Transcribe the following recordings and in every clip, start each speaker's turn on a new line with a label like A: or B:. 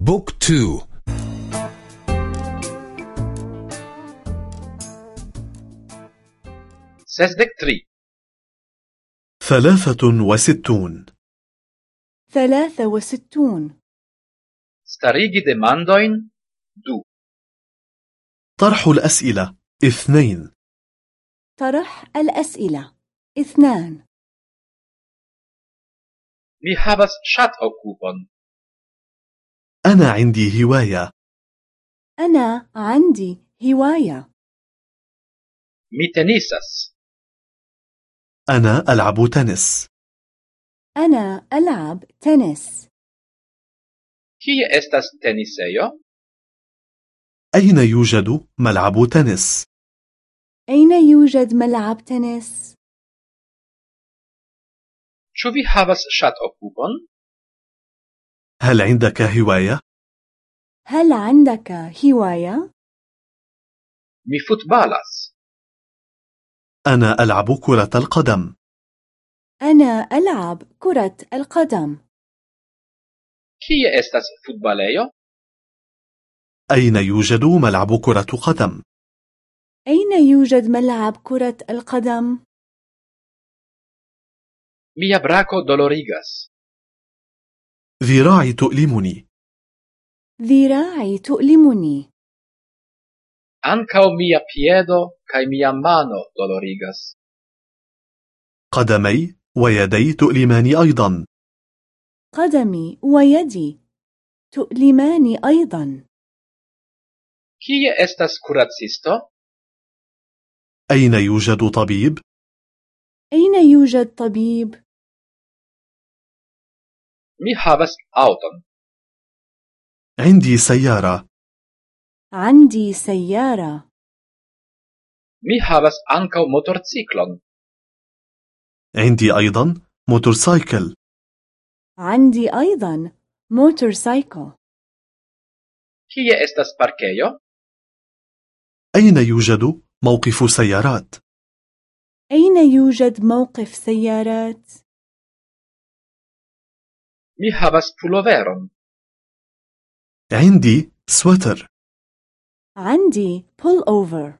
A: book two.
B: sesdek tri.
C: ثلاثة وستون.
D: ثلاثة وستون.
B: starigi demandojn du.
C: طرح الأسئلة. اثنين.
D: طرح الأسئلة. اثنان.
B: mi havas ŝatokupon
C: أنا عندي هواية
D: أنا عندي هواية
B: tenisas
C: أنا ألعب تنس
D: أنا ألعب تنس
B: kie estas tenisejo؟
C: أين يوجد ملعب تنس؟
D: أين يوجد ملعب تنس؟
B: Ĉu vi havas ŝatokupon?
C: هل عندك هواية؟
D: هل عندك هواية؟
B: Mi futbalas
C: أنا ألعب كرة القدم
D: أنا ألعب كرة القدم
B: Kie estas futbalejo?
C: أين يوجد ملعب كرة قدم؟
D: أين يوجد ملعب كرة القدم؟
B: Mia brako dolorigas
C: ذراعي تؤلمني
D: ذراعي تؤلمني
B: Ankaŭ mia piedo kaj mia mano dolorigas
C: قدمي ويدي تؤلماني أيضا
D: قدمي ويدي تؤلماني أيضا
B: Kie estas kuracisto?
C: أين يوجد طبيب؟
D: أين يوجد طبيب؟
B: Mi havas aŭton
C: عندي سيارة
D: عندي سيارة
B: Mi havas ankaŭ motorciklon
C: عندي أيضا موتورسايكل
D: عندي أيضا موتورسايكل
B: Kie estas parkejo?
C: أين يوجد موقف سيارات؟
D: أين يوجد موقف سيارات؟
B: Mi havas puloveron
C: عندي سويتر
D: عندي بول أوفر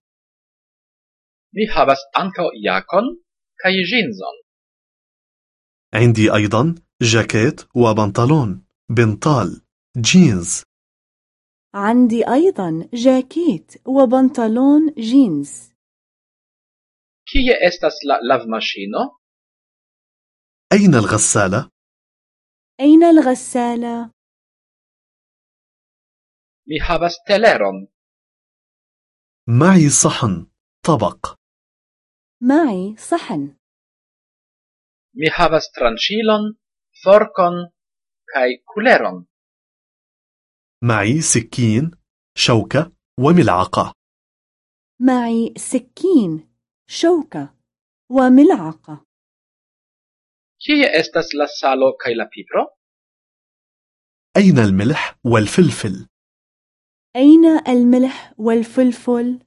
B: Mi havas ankaŭ jakon kaj ĝinzon
C: عندي أيضا جاكيت وبنطلون بنطال جينز
D: عندي أيضا جاكيت وبنطلون جينز
B: Kie estas la lavmaŝino?
C: أين الغسالة؟
D: أين الغسالة؟
B: Mi havas teleron
C: معي صحن طبق.
D: معي صحن.
B: Mi havas tranĉilon forkon kaj kuleron
C: معي سكين شوكة وملعقة.
D: معي سكين شوكة وملعقة.
B: Kie estas la salo kaj la pipro?
C: أين الملح والفلفل؟
D: أين الملح والفلفل؟